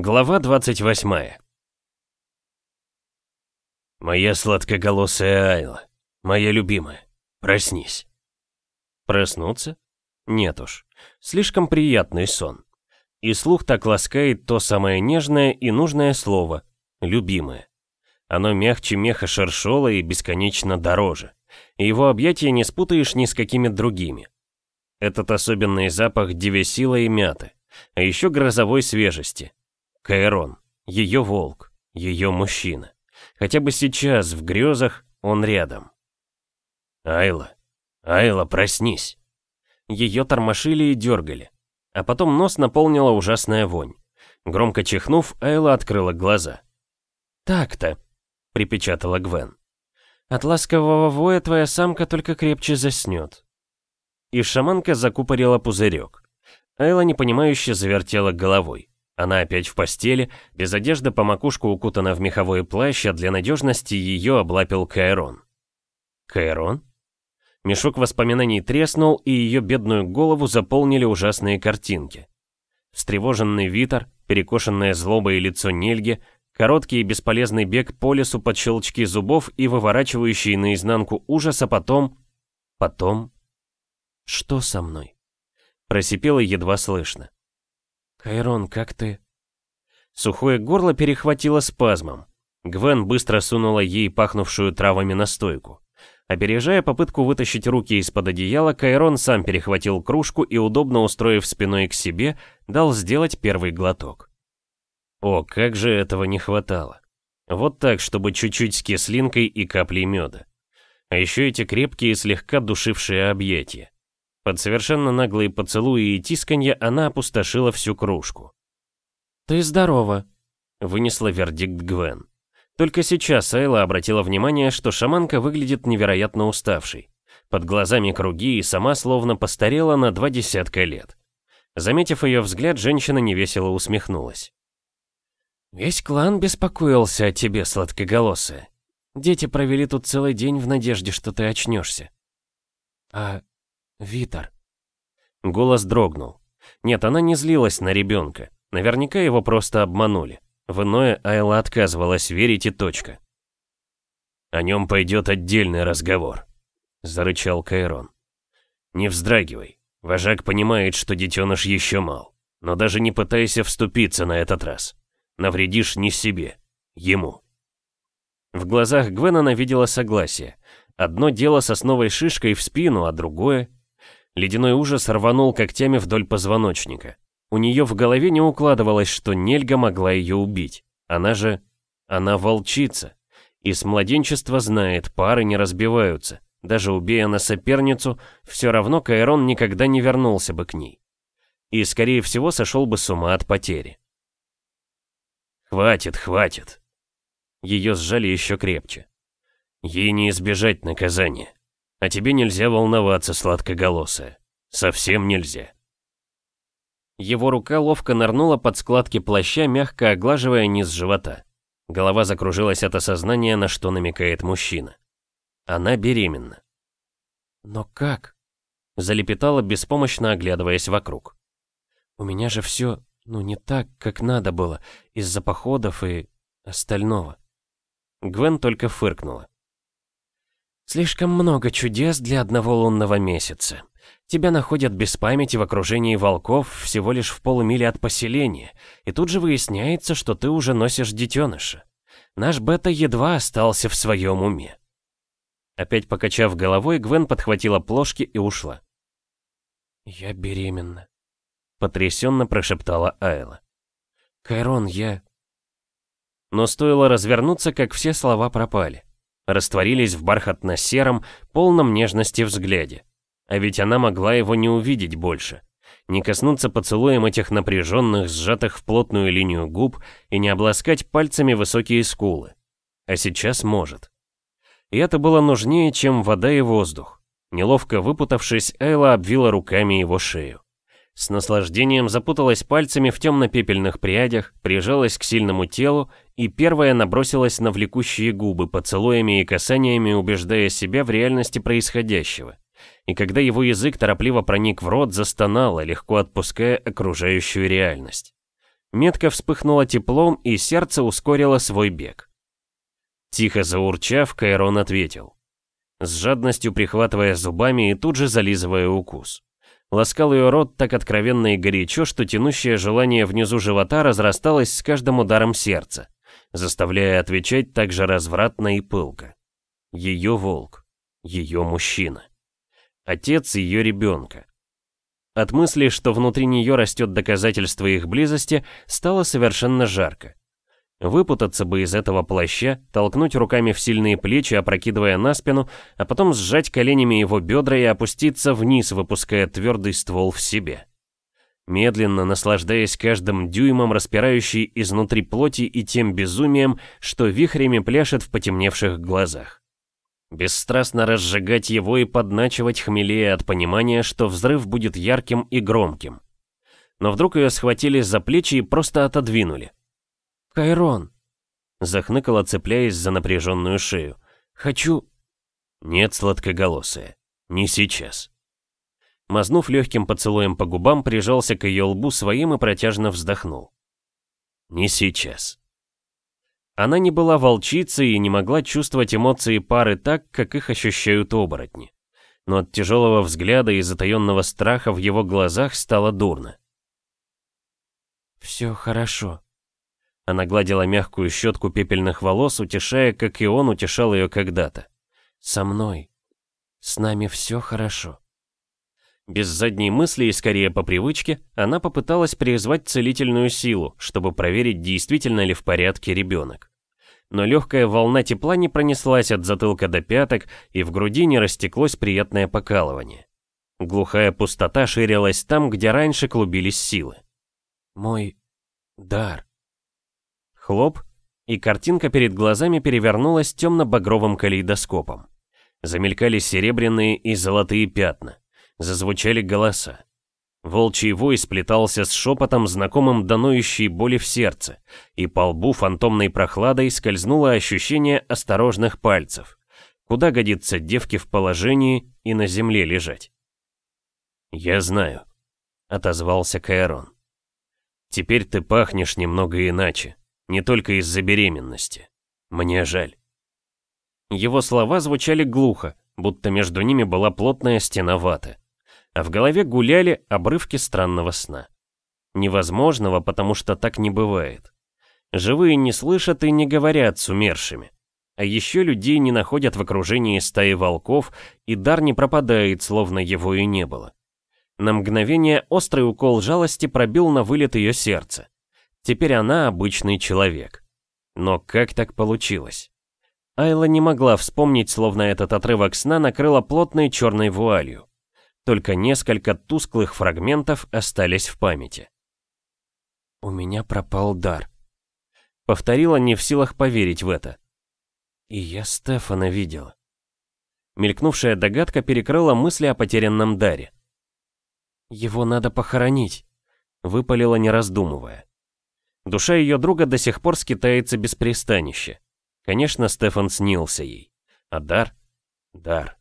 Глава 28 «Моя сладкоголосая Айла, моя любимая, проснись». Проснуться? Нет уж, слишком приятный сон. И слух так ласкает то самое нежное и нужное слово «любимое». Оно мягче меха шершола и бесконечно дороже. И его объятия не спутаешь ни с какими другими. Этот особенный запах девесила и мяты, а еще грозовой свежести. Кайрон, ее волк, ее мужчина. Хотя бы сейчас, в грезах, он рядом. Айла, Айла, проснись. Ее тормошили и дергали. А потом нос наполнила ужасная вонь. Громко чихнув, Айла открыла глаза. «Так-то», — припечатала Гвен. «От ласкового воя твоя самка только крепче заснет». И шаманка закупорила пузырек. Айла непонимающе завертела головой. Она опять в постели, без одежды по макушку укутана в меховой плащ, а для надежности ее облапил Кайрон. Кайрон? Мешок воспоминаний треснул, и ее бедную голову заполнили ужасные картинки. Встревоженный Витер, перекошенное злобой лицо Нельги, короткий и бесполезный бег по лесу под щелчки зубов и выворачивающий наизнанку ужас, а потом... Потом... Что со мной? Просипело едва слышно. «Кайрон, как ты?» Сухое горло перехватило спазмом. Гвен быстро сунула ей пахнувшую травами настойку. Опережая попытку вытащить руки из-под одеяла, Кайрон сам перехватил кружку и, удобно устроив спиной к себе, дал сделать первый глоток. О, как же этого не хватало. Вот так, чтобы чуть-чуть с кислинкой и каплей меда. А еще эти крепкие, слегка душившие объятия. Под совершенно наглые поцелуи и тисканье она опустошила всю кружку. «Ты здорова», — вынесла вердикт Гвен. Только сейчас Айла обратила внимание, что шаманка выглядит невероятно уставшей. Под глазами круги и сама словно постарела на два десятка лет. Заметив ее взгляд, женщина невесело усмехнулась. «Весь клан беспокоился о тебе, сладкоголосая. Дети провели тут целый день в надежде, что ты очнешься. А Витер. Голос дрогнул. Нет, она не злилась на ребенка. Наверняка его просто обманули. В иное Айла отказывалась верить и точка. «О нем пойдет отдельный разговор», — зарычал Кайрон. «Не вздрагивай. Вожак понимает, что детеныш еще мал. Но даже не пытайся вступиться на этот раз. Навредишь не себе, ему». В глазах Гвен она видела согласие. Одно дело сосновой шишкой в спину, а другое Ледяной ужас рванул когтями вдоль позвоночника. У нее в голове не укладывалось, что Нельга могла ее убить. Она же... Она волчица. И с младенчества знает, пары не разбиваются. Даже убея на соперницу, все равно Кайрон никогда не вернулся бы к ней. И, скорее всего, сошел бы с ума от потери. «Хватит, хватит!» Ее сжали еще крепче. Ей не избежать наказания. А тебе нельзя волноваться, сладкоголосая. Совсем нельзя. Его рука ловко нырнула под складки плаща, мягко оглаживая низ живота. Голова закружилась от осознания, на что намекает мужчина. Она беременна. «Но как?» — залепетала, беспомощно оглядываясь вокруг. «У меня же все, ну, не так, как надо было, из-за походов и остального». Гвен только фыркнула. Слишком много чудес для одного лунного месяца. Тебя находят без памяти в окружении волков всего лишь в полумиле от поселения, и тут же выясняется, что ты уже носишь детеныша. Наш Бета едва остался в своем уме. Опять покачав головой, Гвен подхватила плошки и ушла. «Я беременна», — потрясенно прошептала Айла. «Кайрон, я...» Но стоило развернуться, как все слова пропали растворились в бархатно-сером, полном нежности взгляде. А ведь она могла его не увидеть больше, не коснуться поцелуем этих напряженных, сжатых в плотную линию губ и не обласкать пальцами высокие скулы. А сейчас может. И это было нужнее, чем вода и воздух. Неловко выпутавшись, Айла обвила руками его шею. С наслаждением запуталась пальцами в темно-пепельных прядях, прижалась к сильному телу и первая набросилась на влекущие губы, поцелуями и касаниями убеждая себя в реальности происходящего. И когда его язык торопливо проник в рот, застонала, легко отпуская окружающую реальность. Метка вспыхнула теплом, и сердце ускорило свой бег. Тихо заурчав, Кайрон ответил. С жадностью прихватывая зубами и тут же зализывая укус. Ласкал ее рот так откровенно и горячо, что тянущее желание внизу живота разрасталось с каждым ударом сердца, заставляя отвечать так же развратно и пылко. Ее волк, ее мужчина. Отец ее ребенка. От мысли, что внутри нее растет доказательство их близости, стало совершенно жарко. Выпутаться бы из этого плаща, толкнуть руками в сильные плечи, опрокидывая на спину, а потом сжать коленями его бедра и опуститься вниз, выпуская твердый ствол в себе. Медленно наслаждаясь каждым дюймом, распирающей изнутри плоти и тем безумием, что вихрями пляшет в потемневших глазах. Бесстрастно разжигать его и подначивать хмелее от понимания, что взрыв будет ярким и громким. Но вдруг ее схватили за плечи и просто отодвинули. «Кайрон!» Захныкала, цепляясь за напряженную шею. «Хочу...» «Нет, сладкоголосая, не сейчас». Мазнув легким поцелуем по губам, прижался к ее лбу своим и протяжно вздохнул. «Не сейчас». Она не была волчицей и не могла чувствовать эмоции пары так, как их ощущают оборотни. Но от тяжелого взгляда и затаенного страха в его глазах стало дурно. «Все хорошо», она гладила мягкую щетку пепельных волос, утешая, как и он утешал ее когда-то. «Со мной. С нами все хорошо». Без задней мысли и скорее по привычке, она попыталась призвать целительную силу, чтобы проверить, действительно ли в порядке ребенок. Но легкая волна тепла не пронеслась от затылка до пяток, и в груди не растеклось приятное покалывание. Глухая пустота ширилась там, где раньше клубились силы. «Мой дар», Хлоп, и картинка перед глазами перевернулась темно-багровым калейдоскопом. Замелькали серебряные и золотые пятна. Зазвучали голоса. Волчий вой сплетался с шепотом, знакомым до ноющей боли в сердце, и по лбу фантомной прохладой скользнуло ощущение осторожных пальцев. Куда годится девке в положении и на земле лежать? «Я знаю», — отозвался Кайрон. «Теперь ты пахнешь немного иначе. Не только из-за беременности. Мне жаль. Его слова звучали глухо, будто между ними была плотная стена ваты. А в голове гуляли обрывки странного сна. Невозможного, потому что так не бывает. Живые не слышат и не говорят с умершими. А еще людей не находят в окружении стаи волков, и дар не пропадает, словно его и не было. На мгновение острый укол жалости пробил на вылет ее сердце. Теперь она обычный человек. Но как так получилось? Айла не могла вспомнить, словно этот отрывок сна накрыла плотной черной вуалью. Только несколько тусклых фрагментов остались в памяти. «У меня пропал дар», — повторила не в силах поверить в это. «И я Стефана видела». Мелькнувшая догадка перекрыла мысли о потерянном даре. «Его надо похоронить», — выпалила не раздумывая. Душа ее друга до сих пор скитается без пристанища. Конечно, Стефан снился ей. А дар? Дар.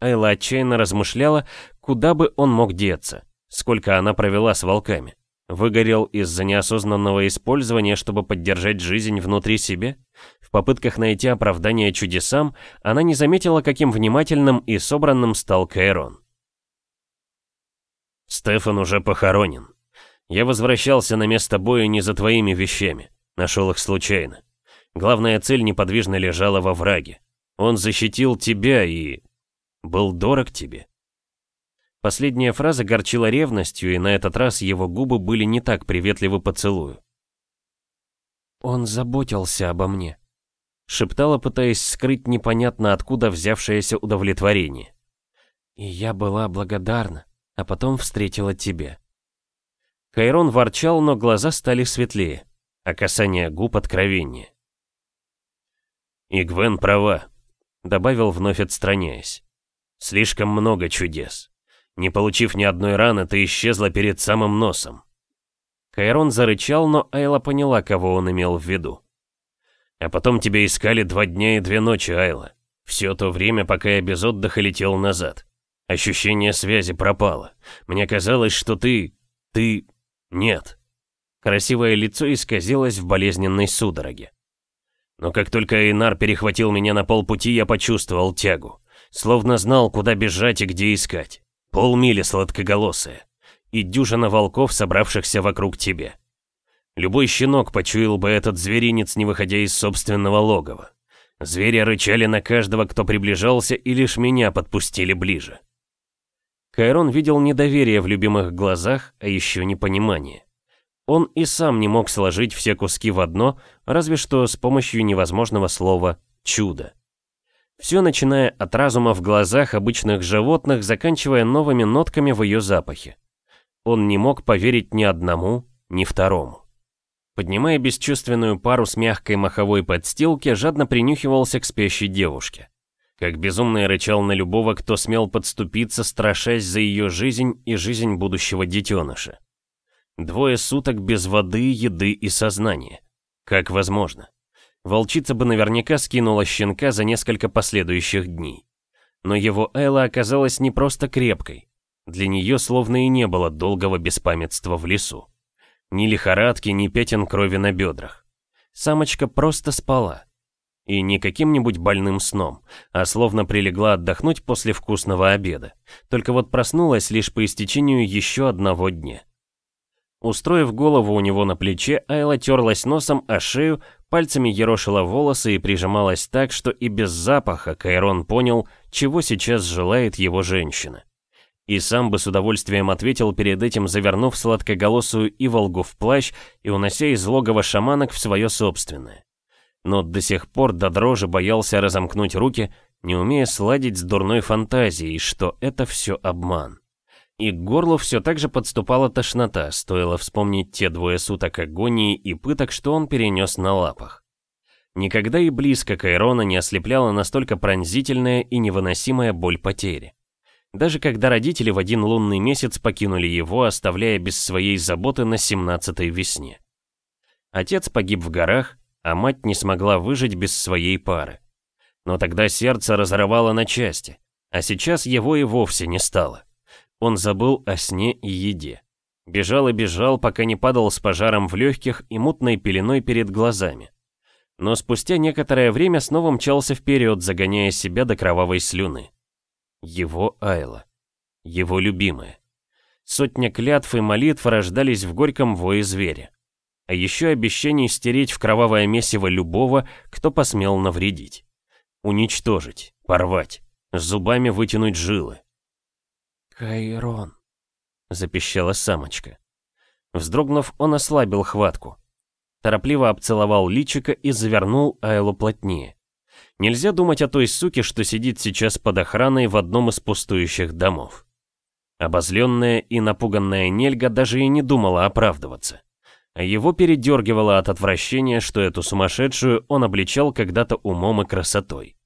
Айла отчаянно размышляла, куда бы он мог деться, сколько она провела с волками. Выгорел из-за неосознанного использования, чтобы поддержать жизнь внутри себя? В попытках найти оправдание чудесам, она не заметила, каким внимательным и собранным стал Кайрон. «Стефан уже похоронен», я возвращался на место боя не за твоими вещами. Нашел их случайно. Главная цель неподвижно лежала во враге. Он защитил тебя и... был дорог тебе. Последняя фраза горчила ревностью, и на этот раз его губы были не так приветливы поцелую. «Он заботился обо мне», — шептала, пытаясь скрыть непонятно откуда взявшееся удовлетворение. «И я была благодарна, а потом встретила тебя». Кайрон ворчал, но глаза стали светлее, а касание губ откровеннее. «И Гвен права», — добавил вновь отстраняясь. «Слишком много чудес. Не получив ни одной раны, ты исчезла перед самым носом». Кайрон зарычал, но Айла поняла, кого он имел в виду. «А потом тебя искали два дня и две ночи, Айла. Все то время, пока я без отдыха летел назад. Ощущение связи пропало. Мне казалось, что ты... ты... «Нет». Красивое лицо исказилось в болезненной судороге. Но как только Эйнар перехватил меня на полпути, я почувствовал тягу. Словно знал, куда бежать и где искать. Полмили сладкоголосые. И дюжина волков, собравшихся вокруг тебя. Любой щенок почуял бы этот зверинец, не выходя из собственного логова. Звери рычали на каждого, кто приближался, и лишь меня подпустили ближе. Кайрон видел недоверие в любимых глазах, а еще непонимание. Он и сам не мог сложить все куски в одно, разве что с помощью невозможного слова «чудо». Все начиная от разума в глазах обычных животных, заканчивая новыми нотками в ее запахе. Он не мог поверить ни одному, ни второму. Поднимая бесчувственную пару с мягкой маховой подстилки, жадно принюхивался к спящей девушке. Как безумный рычал на любого, кто смел подступиться, страшась за ее жизнь и жизнь будущего детеныша. Двое суток без воды, еды и сознания. Как возможно? Волчица бы наверняка скинула щенка за несколько последующих дней. Но его Элла оказалась не просто крепкой. Для нее словно и не было долгого беспамятства в лесу. Ни лихорадки, ни пятен крови на бедрах. Самочка просто спала. И не каким-нибудь больным сном, а словно прилегла отдохнуть после вкусного обеда. Только вот проснулась лишь по истечению еще одного дня. Устроив голову у него на плече, Айла терлась носом о шею, пальцами ерошила волосы и прижималась так, что и без запаха Кайрон понял, чего сейчас желает его женщина. И сам бы с удовольствием ответил перед этим, завернув сладкоголосую Иволгу в плащ и унося из логова шаманок в свое собственное. Но до сих пор до дрожи боялся разомкнуть руки, не умея сладить с дурной фантазией, что это все обман. И к горлу все так же подступала тошнота, стоило вспомнить те двое суток агонии и пыток, что он перенес на лапах. Никогда и близко Кайрона не ослепляла настолько пронзительная и невыносимая боль потери. Даже когда родители в один лунный месяц покинули его, оставляя без своей заботы на семнадцатой весне. Отец погиб в горах, а мать не смогла выжить без своей пары. Но тогда сердце разорвало на части, а сейчас его и вовсе не стало. Он забыл о сне и еде. Бежал и бежал, пока не падал с пожаром в легких и мутной пеленой перед глазами. Но спустя некоторое время снова мчался вперед, загоняя себя до кровавой слюны. Его Айла. Его любимая. Сотня клятв и молитв рождались в горьком вое зверя. А еще обещаний стереть в кровавое месиво любого, кто посмел навредить. Уничтожить, порвать, зубами вытянуть жилы. «Кайрон», — запищала самочка. Вздрогнув, он ослабил хватку. Торопливо обцеловал личика и завернул Айлу плотнее. Нельзя думать о той суке, что сидит сейчас под охраной в одном из пустующих домов. Обозленная и напуганная Нельга даже и не думала оправдываться. А его передергивало от отвращения, что эту сумасшедшую он обличал когда-то умом и красотой.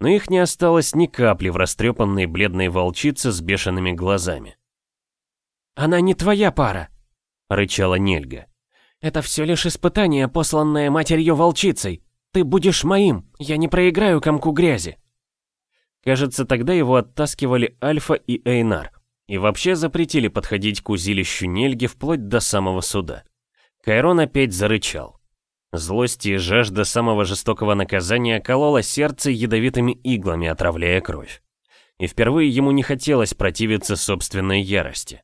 Но их не осталось ни капли в растрепанной бледной волчице с бешеными глазами. «Она не твоя пара!» — рычала Нельга. «Это все лишь испытание, посланное матерью волчицей. «Ты будешь моим, я не проиграю комку грязи». Кажется, тогда его оттаскивали Альфа и Эйнар, и вообще запретили подходить к узилищу Нельги вплоть до самого суда. Кайрон опять зарычал. Злость и жажда самого жестокого наказания колола сердце ядовитыми иглами, отравляя кровь. И впервые ему не хотелось противиться собственной ярости.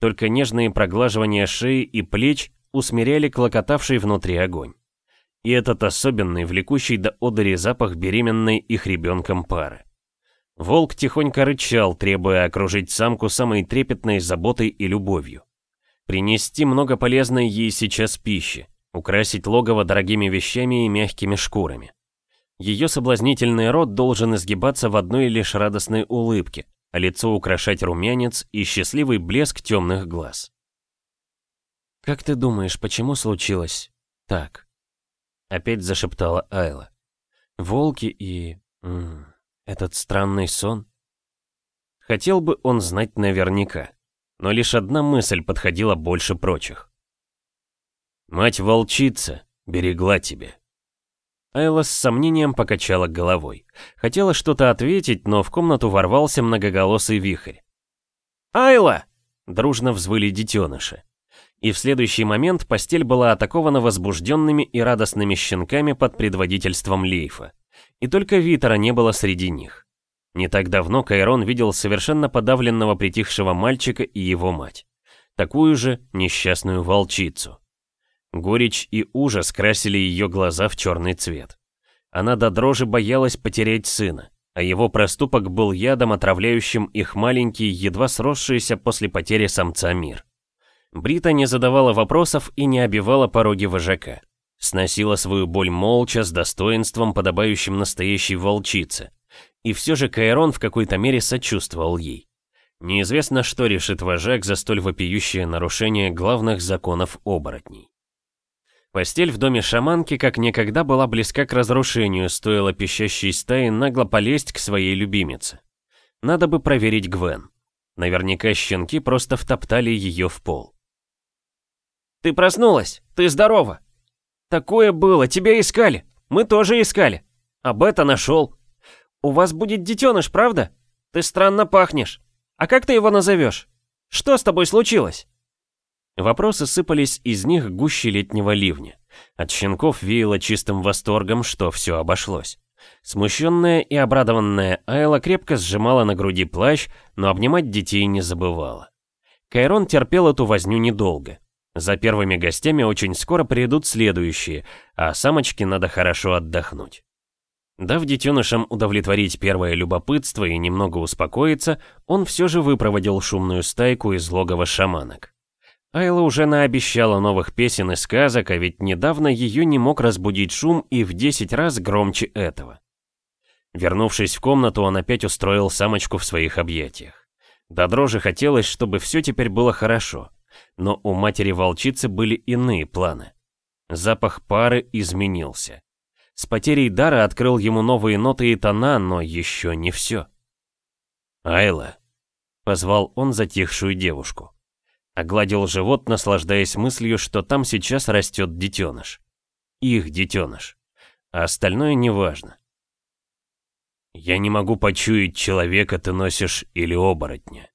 Только нежные проглаживания шеи и плеч усмиряли клокотавший внутри огонь. И этот особенный, влекущий до одыри запах беременной их ребенком пары. Волк тихонько рычал, требуя окружить самку самой трепетной заботой и любовью. Принести много полезной ей сейчас пищи, украсить логово дорогими вещами и мягкими шкурами. Ее соблазнительный рот должен изгибаться в одной лишь радостной улыбке, а лицо украшать румянец и счастливый блеск темных глаз. «Как ты думаешь, почему случилось так?» Опять зашептала Айла. Волки и... М -м, этот странный сон? Хотел бы он знать наверняка. Но лишь одна мысль подходила больше прочих. «Мать-волчица берегла тебя». Айла с сомнением покачала головой. Хотела что-то ответить, но в комнату ворвался многоголосый вихрь. «Айла!» — дружно взвыли детеныши. И в следующий момент постель была атакована возбужденными и радостными щенками под предводительством Лейфа. И только Витера не было среди них. Не так давно Кайрон видел совершенно подавленного притихшего мальчика и его мать. Такую же несчастную волчицу. Горечь и ужас красили ее глаза в черный цвет. Она до дрожи боялась потерять сына, а его проступок был ядом, отравляющим их маленький, едва сросшийся после потери самца мир. Брита не задавала вопросов и не обивала пороги вожака. Сносила свою боль молча, с достоинством, подобающим настоящей волчице. И все же Кайрон в какой-то мере сочувствовал ей. Неизвестно, что решит вожак за столь вопиющее нарушение главных законов оборотней. Постель в доме шаманки как никогда была близка к разрушению, стоило пищащей стае нагло полезть к своей любимице. Надо бы проверить Гвен. Наверняка щенки просто втоптали ее в пол. «Ты проснулась! Ты здорова!» «Такое было! Тебя искали! Мы тоже искали! А Бета нашел! У вас будет детеныш, правда? Ты странно пахнешь! А как ты его назовешь? Что с тобой случилось?» Вопросы сыпались из них гуще летнего ливня. От щенков веяло чистым восторгом, что все обошлось. Смущенная и обрадованная Айла крепко сжимала на груди плащ, но обнимать детей не забывала. Кайрон терпел эту возню недолго. За первыми гостями очень скоро придут следующие, а самочке надо хорошо отдохнуть. Дав детенышам удовлетворить первое любопытство и немного успокоиться, он все же выпроводил шумную стайку из логова шаманок. Айла уже наобещала новых песен и сказок, а ведь недавно ее не мог разбудить шум и в 10 раз громче этого. Вернувшись в комнату, он опять устроил самочку в своих объятиях. До дрожи хотелось, чтобы все теперь было хорошо. Но у матери-волчицы были иные планы. Запах пары изменился. С потерей дара открыл ему новые ноты и тона, но еще не все. «Айла», — позвал он затихшую девушку. Огладил живот, наслаждаясь мыслью, что там сейчас растет детеныш. Их детеныш. А остальное неважно. «Я не могу почуять, человека ты носишь или оборотня»,